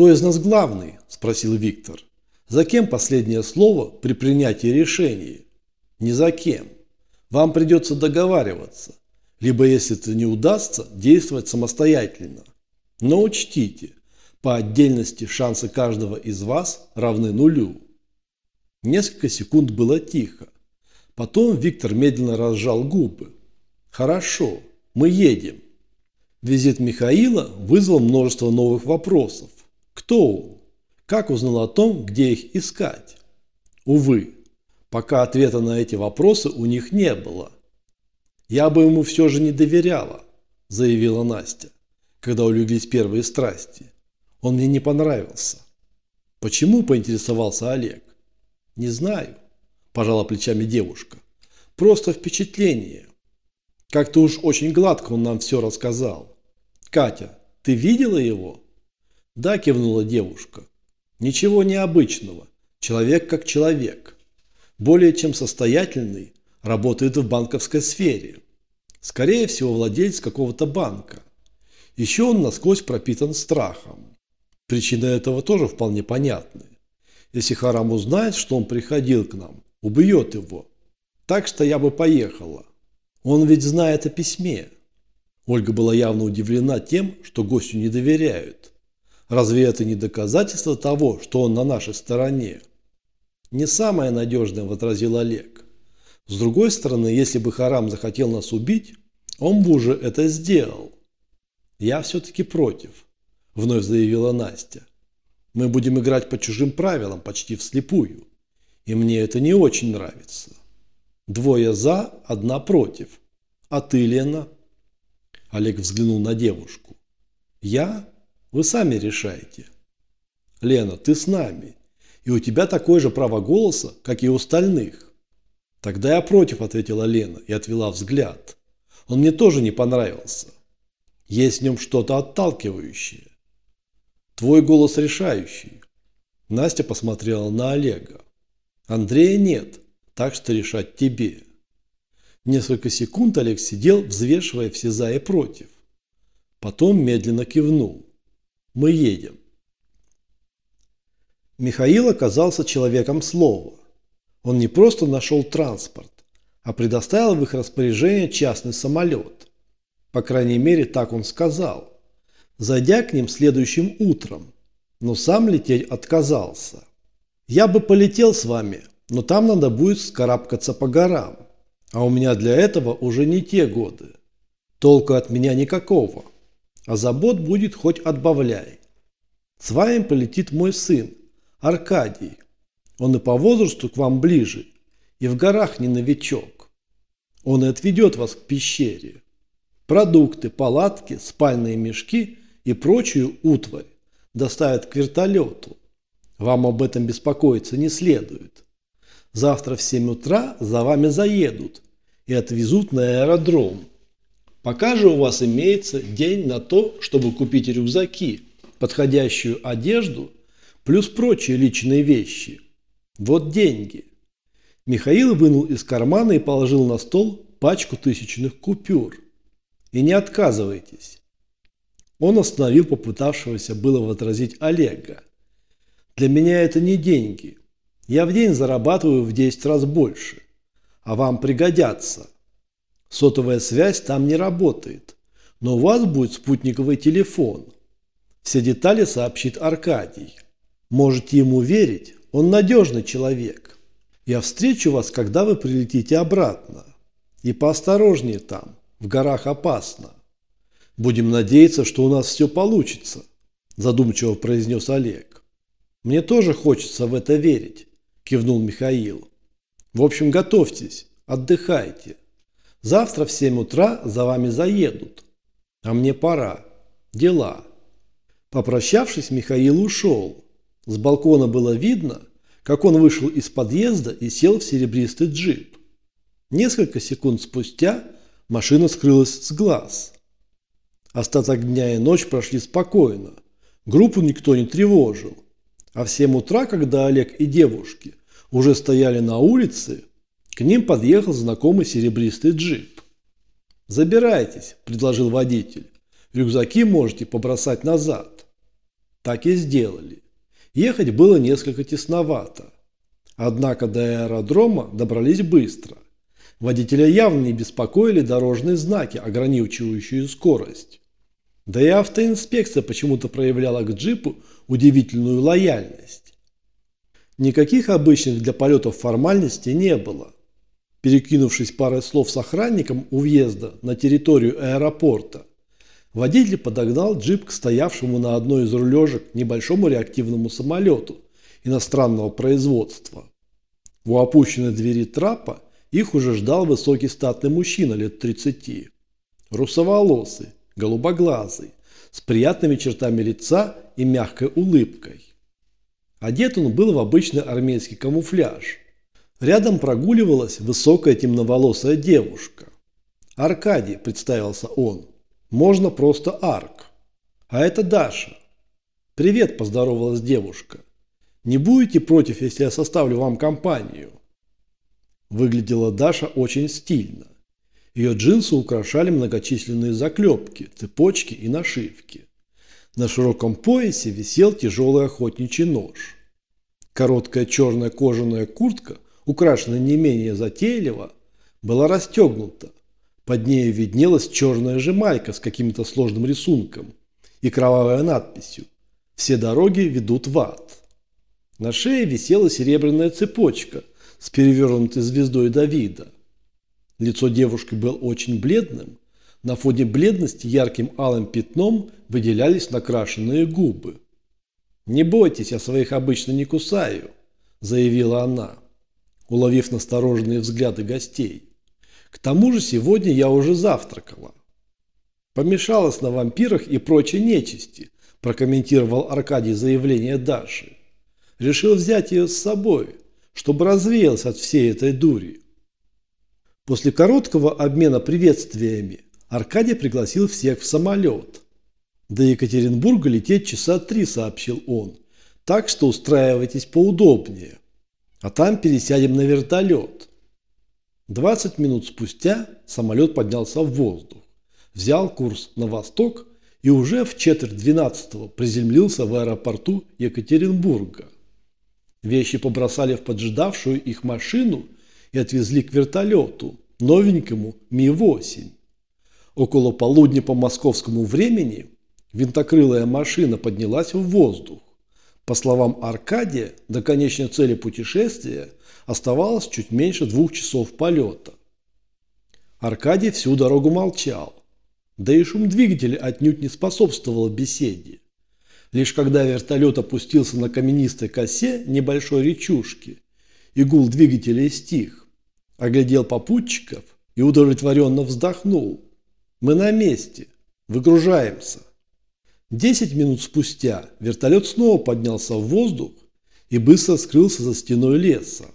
«Кто из нас главный?» – спросил Виктор. «За кем последнее слово при принятии решения?» «Ни за кем. Вам придется договариваться, либо, если это не удастся, действовать самостоятельно. Но учтите, по отдельности шансы каждого из вас равны нулю». Несколько секунд было тихо. Потом Виктор медленно разжал губы. «Хорошо, мы едем». Визит Михаила вызвал множество новых вопросов. Кто? Как узнал о том, где их искать? Увы, пока ответа на эти вопросы у них не было. «Я бы ему все же не доверяла», – заявила Настя, когда улеглись первые страсти. «Он мне не понравился». «Почему?» – поинтересовался Олег. «Не знаю», – пожала плечами девушка. «Просто впечатление. Как-то уж очень гладко он нам все рассказал. Катя, ты видела его?» «Да», – кивнула девушка. «Ничего необычного. Человек как человек. Более чем состоятельный, работает в банковской сфере. Скорее всего, владелец какого-то банка. Еще он насквозь пропитан страхом. Причина этого тоже вполне понятна. Если Харам узнает, что он приходил к нам, убьет его. Так что я бы поехала. Он ведь знает о письме. Ольга была явно удивлена тем, что гостю не доверяют. Разве это не доказательство того, что он на нашей стороне? Не самое надежное, возразил Олег. С другой стороны, если бы Харам захотел нас убить, он бы уже это сделал. Я все-таки против, вновь заявила Настя. Мы будем играть по чужим правилам, почти вслепую. И мне это не очень нравится. Двое за, одна против. А ты, Лена? Олег взглянул на девушку. Я? Вы сами решаете. Лена, ты с нами. И у тебя такое же право голоса, как и у остальных. Тогда я против, ответила Лена и отвела взгляд. Он мне тоже не понравился. Есть в нем что-то отталкивающее. Твой голос решающий. Настя посмотрела на Олега. Андрея нет, так что решать тебе. Несколько секунд Олег сидел, взвешивая все за и против. Потом медленно кивнул. Мы едем. Михаил оказался человеком слова. Он не просто нашел транспорт, а предоставил в их распоряжение частный самолет. По крайней мере, так он сказал зайдя к ним следующим утром, но сам лететь отказался. «Я бы полетел с вами, но там надо будет скарабкаться по горам, а у меня для этого уже не те годы. Толку от меня никакого, а забот будет хоть отбавляй. С вами полетит мой сын, Аркадий. Он и по возрасту к вам ближе, и в горах не новичок. Он и отведет вас к пещере. Продукты, палатки, спальные мешки и прочую утварь доставят к вертолету. Вам об этом беспокоиться не следует. Завтра в 7 утра за вами заедут и отвезут на аэродром. Пока же у вас имеется день на то, чтобы купить рюкзаки, подходящую одежду, плюс прочие личные вещи. Вот деньги. Михаил вынул из кармана и положил на стол пачку тысячных купюр. И не отказывайтесь. Он остановил попытавшегося было возразить Олега. «Для меня это не деньги. Я в день зарабатываю в 10 раз больше. А вам пригодятся. Сотовая связь там не работает. Но у вас будет спутниковый телефон. Все детали сообщит Аркадий. Можете ему верить, он надежный человек. Я встречу вас, когда вы прилетите обратно. И поосторожнее там, в горах опасно. «Будем надеяться, что у нас все получится», – задумчиво произнес Олег. «Мне тоже хочется в это верить», – кивнул Михаил. «В общем, готовьтесь, отдыхайте. Завтра в 7 утра за вами заедут. А мне пора. Дела». Попрощавшись, Михаил ушел. С балкона было видно, как он вышел из подъезда и сел в серебристый джип. Несколько секунд спустя машина скрылась с глаз. Остаток дня и ночь прошли спокойно. Группу никто не тревожил. А в 7 утра, когда Олег и девушки уже стояли на улице, к ним подъехал знакомый серебристый джип. «Забирайтесь», – предложил водитель. «Рюкзаки можете побросать назад». Так и сделали. Ехать было несколько тесновато. Однако до аэродрома добрались быстро. Водителя явно не беспокоили дорожные знаки, ограничивающие скорость. Да и автоинспекция почему-то проявляла к джипу удивительную лояльность. Никаких обычных для полетов формальностей не было. Перекинувшись парой слов с охранником у въезда на территорию аэропорта, водитель подогнал джип к стоявшему на одной из рулежек небольшому реактивному самолету иностранного производства. У опущенной двери трапа их уже ждал высокий статный мужчина лет 30. Русоволосый, голубоглазый, с приятными чертами лица и мягкой улыбкой. Одет он был в обычный армейский камуфляж. Рядом прогуливалась высокая темноволосая девушка. «Аркадий», – представился он. «Можно просто Арк». «А это Даша». «Привет», – поздоровалась девушка. Не будете против, если я составлю вам компанию?» Выглядела Даша очень стильно. Ее джинсы украшали многочисленные заклепки, цепочки и нашивки. На широком поясе висел тяжелый охотничий нож. Короткая черная кожаная куртка, украшенная не менее затейливо, была расстегнута. Под ней виднелась черная жемайка с каким-то сложным рисунком и кровавой надписью «Все дороги ведут в ад». На шее висела серебряная цепочка с перевернутой звездой Давида. Лицо девушки было очень бледным. На фоне бледности ярким алым пятном выделялись накрашенные губы. «Не бойтесь, я своих обычно не кусаю», – заявила она, уловив настороженные взгляды гостей. «К тому же сегодня я уже завтракала». «Помешалась на вампирах и прочей нечисти», – прокомментировал Аркадий заявление Даши решил взять ее с собой, чтобы развеялся от всей этой дури. После короткого обмена приветствиями Аркадий пригласил всех в самолет. До Екатеринбурга лететь часа три, сообщил он, так что устраивайтесь поудобнее, а там пересядем на вертолет. 20 минут спустя самолет поднялся в воздух, взял курс на восток и уже в четверть двенадцатого приземлился в аэропорту Екатеринбурга. Вещи побросали в поджидавшую их машину и отвезли к вертолету, новенькому Ми-8. Около полудня по московскому времени винтокрылая машина поднялась в воздух. По словам Аркадия, до конечной цели путешествия оставалось чуть меньше двух часов полета. Аркадий всю дорогу молчал. Да и шум двигателя отнюдь не способствовал беседе. Лишь когда вертолет опустился на каменистой косе небольшой речушки, и гул двигателя стих, оглядел попутчиков и удовлетворенно вздохнул. «Мы на месте. Выгружаемся». Десять минут спустя вертолет снова поднялся в воздух и быстро скрылся за стеной леса.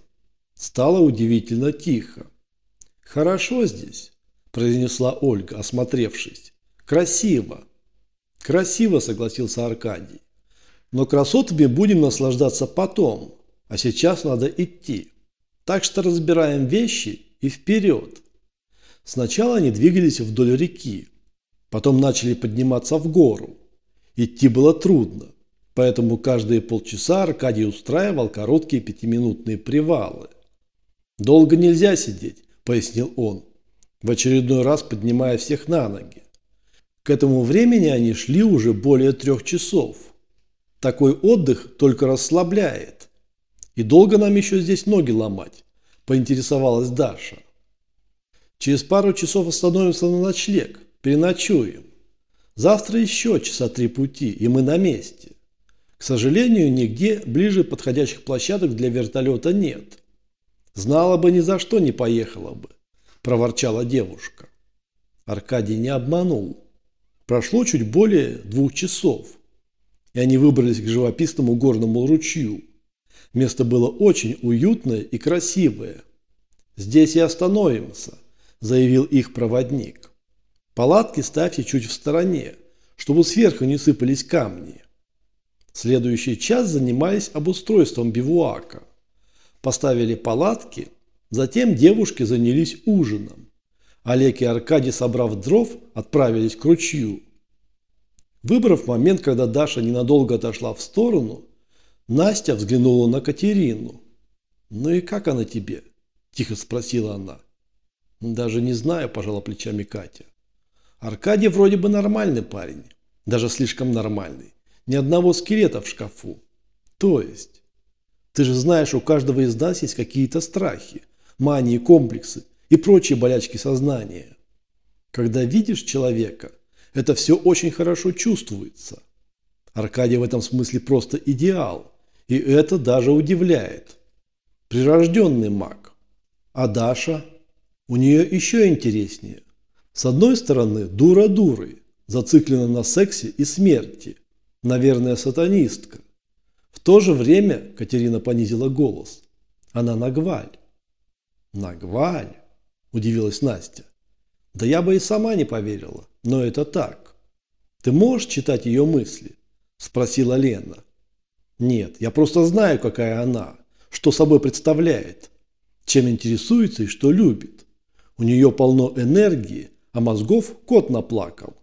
Стало удивительно тихо. «Хорошо здесь», – произнесла Ольга, осмотревшись. «Красиво». Красиво, согласился Аркадий. Но красотами будем наслаждаться потом, а сейчас надо идти. Так что разбираем вещи и вперед. Сначала они двигались вдоль реки, потом начали подниматься в гору. Идти было трудно, поэтому каждые полчаса Аркадий устраивал короткие пятиминутные привалы. «Долго нельзя сидеть», – пояснил он, в очередной раз поднимая всех на ноги. К этому времени они шли уже более трех часов. Такой отдых только расслабляет. И долго нам еще здесь ноги ломать, поинтересовалась Даша. Через пару часов остановимся на ночлег, переночуем. Завтра еще часа три пути, и мы на месте. К сожалению, нигде ближе подходящих площадок для вертолета нет. Знала бы, ни за что не поехала бы, проворчала девушка. Аркадий не обманул. Прошло чуть более двух часов, и они выбрались к живописному горному ручью. Место было очень уютное и красивое. «Здесь и остановимся», – заявил их проводник. «Палатки ставьте чуть в стороне, чтобы сверху не сыпались камни». Следующий час занимались обустройством бивуака. Поставили палатки, затем девушки занялись ужином. Олег и Аркадий, собрав дров, отправились к ручью. Выбрав момент, когда Даша ненадолго отошла в сторону, Настя взглянула на Катерину. «Ну и как она тебе?» – тихо спросила она. «Даже не знаю», – пожала плечами Катя. «Аркадий вроде бы нормальный парень, даже слишком нормальный. Ни одного скелета в шкафу. То есть, ты же знаешь, у каждого из нас есть какие-то страхи, мании, комплексы и прочие болячки сознания. Когда видишь человека, это все очень хорошо чувствуется. Аркадий в этом смысле просто идеал, и это даже удивляет. Прирожденный маг. А Даша? У нее еще интереснее. С одной стороны, дура дурой, зациклена на сексе и смерти. Наверное, сатанистка. В то же время Катерина понизила голос. Она нагваль. Нагваль? Удивилась Настя. Да я бы и сама не поверила, но это так. Ты можешь читать ее мысли? Спросила Лена. Нет, я просто знаю, какая она, что собой представляет, чем интересуется и что любит. У нее полно энергии, а мозгов кот наплакал.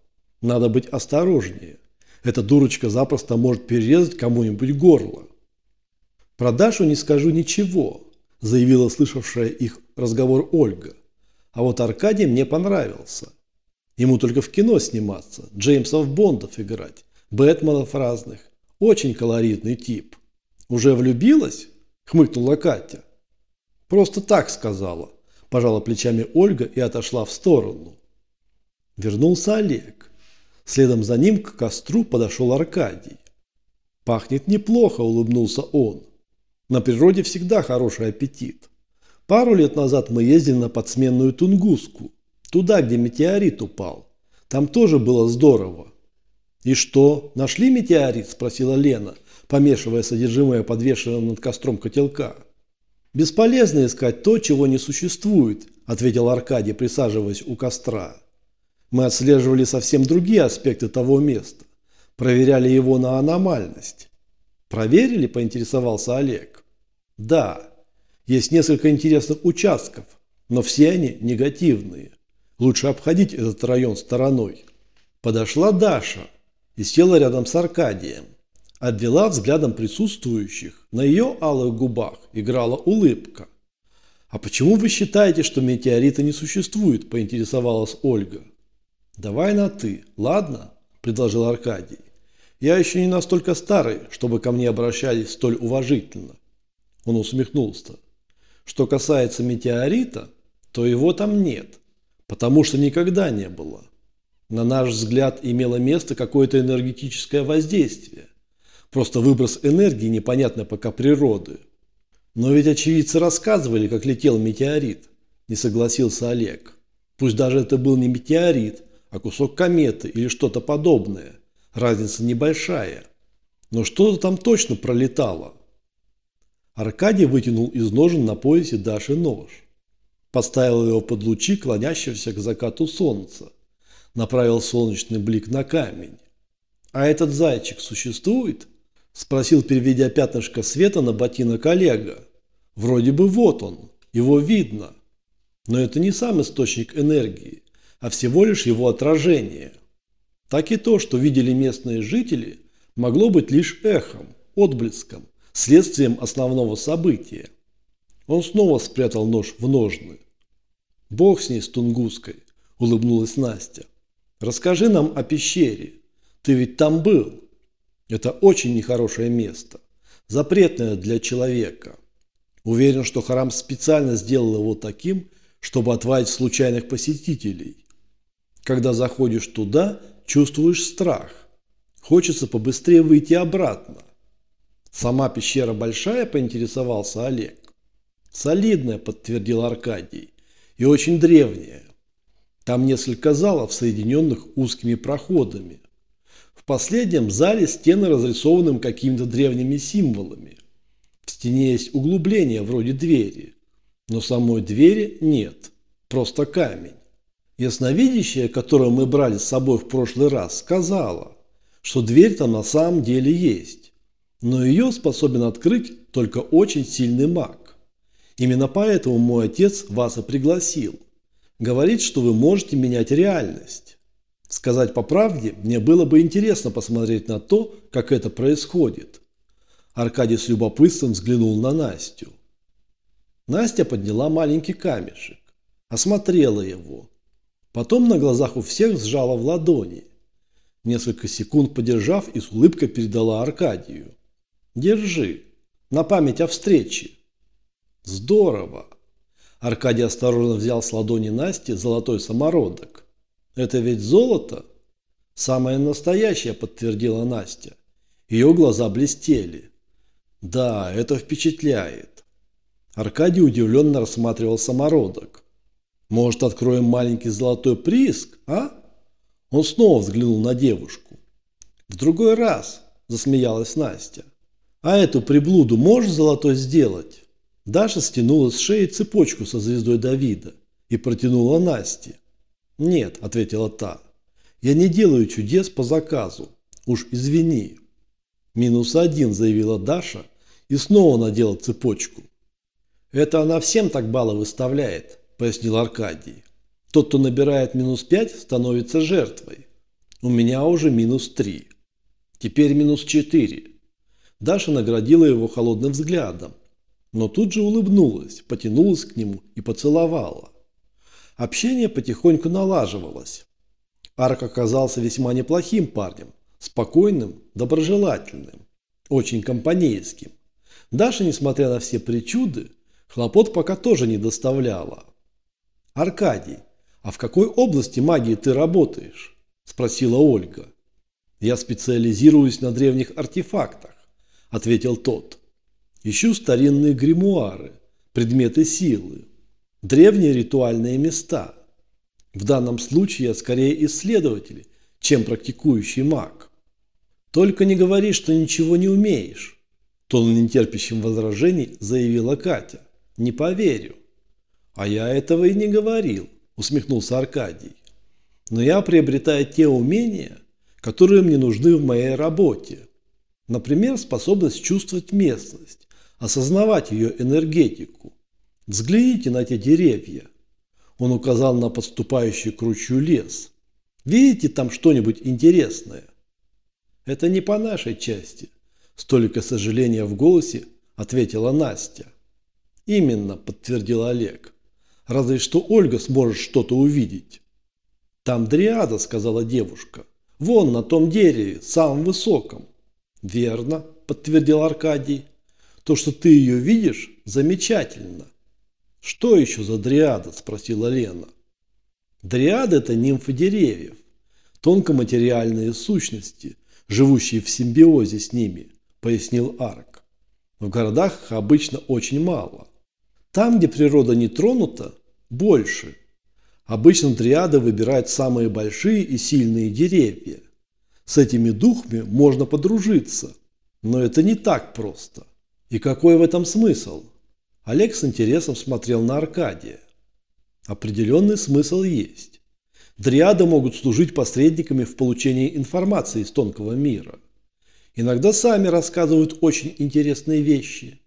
Надо быть осторожнее. Эта дурочка запросто может перерезать кому-нибудь горло. Про Дашу не скажу ничего, заявила слышавшая их разговор Ольга. А вот Аркадий мне понравился. Ему только в кино сниматься, Джеймсов Бондов играть, Бэтменов разных. Очень колоритный тип. Уже влюбилась? Хмыкнула Катя. Просто так сказала. Пожала плечами Ольга и отошла в сторону. Вернулся Олег. Следом за ним к костру подошел Аркадий. «Пахнет неплохо», – улыбнулся он. «На природе всегда хороший аппетит. Пару лет назад мы ездили на подсменную Тунгуску, туда, где метеорит упал. Там тоже было здорово». «И что, нашли метеорит?» – спросила Лена, помешивая содержимое подвешенного над костром котелка. «Бесполезно искать то, чего не существует», – ответил Аркадий, присаживаясь у костра. Мы отслеживали совсем другие аспекты того места. Проверяли его на аномальность. Проверили, поинтересовался Олег. Да, есть несколько интересных участков, но все они негативные. Лучше обходить этот район стороной. Подошла Даша и села рядом с Аркадием. Обвела взглядом присутствующих. На ее алых губах играла улыбка. «А почему вы считаете, что метеорита не существует?» – поинтересовалась Ольга. «Давай на «ты», ладно?» – предложил Аркадий. «Я еще не настолько старый, чтобы ко мне обращались столь уважительно». Он усмехнулся. «Что касается метеорита, то его там нет, потому что никогда не было. На наш взгляд имело место какое-то энергетическое воздействие. Просто выброс энергии непонятно пока природы. Но ведь очевидцы рассказывали, как летел метеорит, не согласился Олег. Пусть даже это был не метеорит, а кусок кометы или что-то подобное. Разница небольшая. Но что-то там точно пролетало. Аркадий вытянул из ножен на поясе Даши нож. Поставил его под лучи клонящегося к закату солнца. Направил солнечный блик на камень. «А этот зайчик существует?» Спросил, переведя пятнышко света на ботинок Олега. «Вроде бы вот он, его видно. Но это не сам источник энергии а всего лишь его отражение. Так и то, что видели местные жители, могло быть лишь эхом, отблеском, следствием основного события. Он снова спрятал нож в ножны. «Бог с ней, с Тунгуской», – улыбнулась Настя. «Расскажи нам о пещере. Ты ведь там был. Это очень нехорошее место, запретное для человека. Уверен, что храм специально сделал его таким, чтобы отвадить случайных посетителей. Когда заходишь туда, чувствуешь страх. Хочется побыстрее выйти обратно. Сама пещера большая, поинтересовался Олег. Солидная, подтвердил Аркадий, и очень древняя. Там несколько залов, соединенных узкими проходами. В последнем зале стены разрисованы какими-то древними символами. В стене есть углубление вроде двери, но самой двери нет, просто камень. Ясновидящая, которую мы брали с собой в прошлый раз, сказала, что дверь там на самом деле есть, но ее способен открыть только очень сильный маг. Именно поэтому мой отец вас и пригласил. Говорит, что вы можете менять реальность. Сказать по правде, мне было бы интересно посмотреть на то, как это происходит. Аркадий с любопытством взглянул на Настю. Настя подняла маленький камешек, осмотрела его. Потом на глазах у всех сжала в ладони. Несколько секунд подержав и с улыбкой передала Аркадию. «Держи, на память о встрече». «Здорово!» Аркадий осторожно взял с ладони Насти золотой самородок. «Это ведь золото?» «Самое настоящее», – подтвердила Настя. Ее глаза блестели. «Да, это впечатляет». Аркадий удивленно рассматривал самородок. «Может, откроем маленький золотой прииск, а?» Он снова взглянул на девушку. «В другой раз», – засмеялась Настя. «А эту приблуду можешь золотой сделать?» Даша стянула с шеи цепочку со звездой Давида и протянула Насте. «Нет», – ответила та, – «я не делаю чудес по заказу. Уж извини». «Минус один», – заявила Даша и снова надела цепочку. «Это она всем так баллы выставляет», – пояснил Аркадий. «Тот, кто набирает минус пять, становится жертвой. У меня уже минус три. Теперь минус четыре». Даша наградила его холодным взглядом но тут же улыбнулась, потянулась к нему и поцеловала. Общение потихоньку налаживалось. Арк оказался весьма неплохим парнем, спокойным, доброжелательным, очень компанейским. Даша, несмотря на все причуды, хлопот пока тоже не доставляла. «Аркадий, а в какой области магии ты работаешь?» – спросила Ольга. «Я специализируюсь на древних артефактах», – ответил тот. Ищу старинные гримуары, предметы силы, древние ритуальные места. В данном случае я скорее исследователь, чем практикующий маг. Только не говори, что ничего не умеешь. Тон нетерпящим возражений заявила Катя. Не поверю. А я этого и не говорил, усмехнулся Аркадий. Но я приобретаю те умения, которые мне нужны в моей работе. Например, способность чувствовать местность, осознавать ее энергетику. Взгляните на эти деревья. Он указал на подступающий к ручью лес. Видите там что-нибудь интересное? Это не по нашей части. Столько сожаления в голосе ответила Настя. Именно, подтвердил Олег. Разве что Ольга сможет что-то увидеть. Там дриада, сказала девушка. Вон на том дереве, самом высоком. Верно, подтвердил Аркадий. То, что ты ее видишь, замечательно. Что еще за дриада? Спросила Лена. Дриады – это нимфы деревьев, тонкоматериальные сущности, живущие в симбиозе с ними, пояснил Арк. В городах их обычно очень мало. Там, где природа не тронута, больше. Обычно дриады выбирают самые большие и сильные деревья. С этими духами можно подружиться, но это не так просто. И какой в этом смысл? Олег с интересом смотрел на Аркадия. Определенный смысл есть. Дриады могут служить посредниками в получении информации из тонкого мира. Иногда сами рассказывают очень интересные вещи.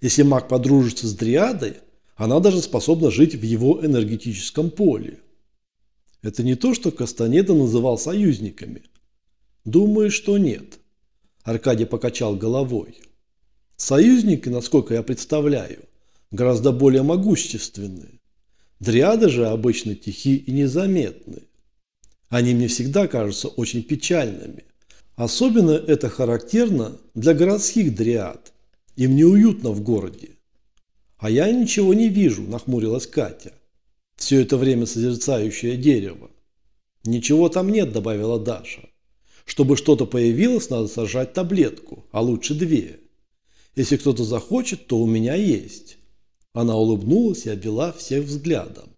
Если маг подружится с дриадой, она даже способна жить в его энергетическом поле. Это не то, что Кастанеда называл союзниками. Думаю, что нет. Аркадий покачал головой. Союзники, насколько я представляю, гораздо более могущественные. Дриады же обычно тихи и незаметны. Они мне всегда кажутся очень печальными. Особенно это характерно для городских дриад. Им неуютно в городе. А я ничего не вижу, нахмурилась Катя. Все это время созерцающее дерево. Ничего там нет, добавила Даша. Чтобы что-то появилось, надо сажать таблетку, а лучше две. Если кто-то захочет, то у меня есть». Она улыбнулась и обвела всех взглядом.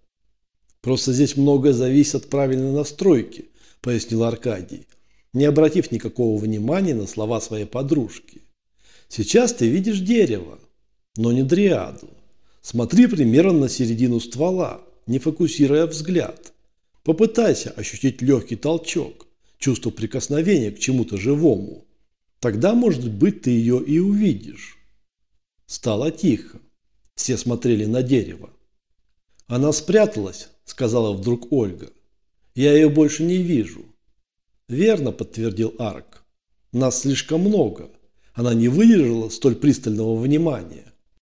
«Просто здесь многое зависит от правильной настройки», – пояснил Аркадий, не обратив никакого внимания на слова своей подружки. «Сейчас ты видишь дерево, но не дриаду. Смотри примерно на середину ствола, не фокусируя взгляд. Попытайся ощутить легкий толчок, чувство прикосновения к чему-то живому. Тогда, может быть, ты ее и увидишь. Стало тихо. Все смотрели на дерево. Она спряталась, сказала вдруг Ольга. Я ее больше не вижу. Верно, подтвердил Арк. Нас слишком много. Она не выдержала столь пристального внимания.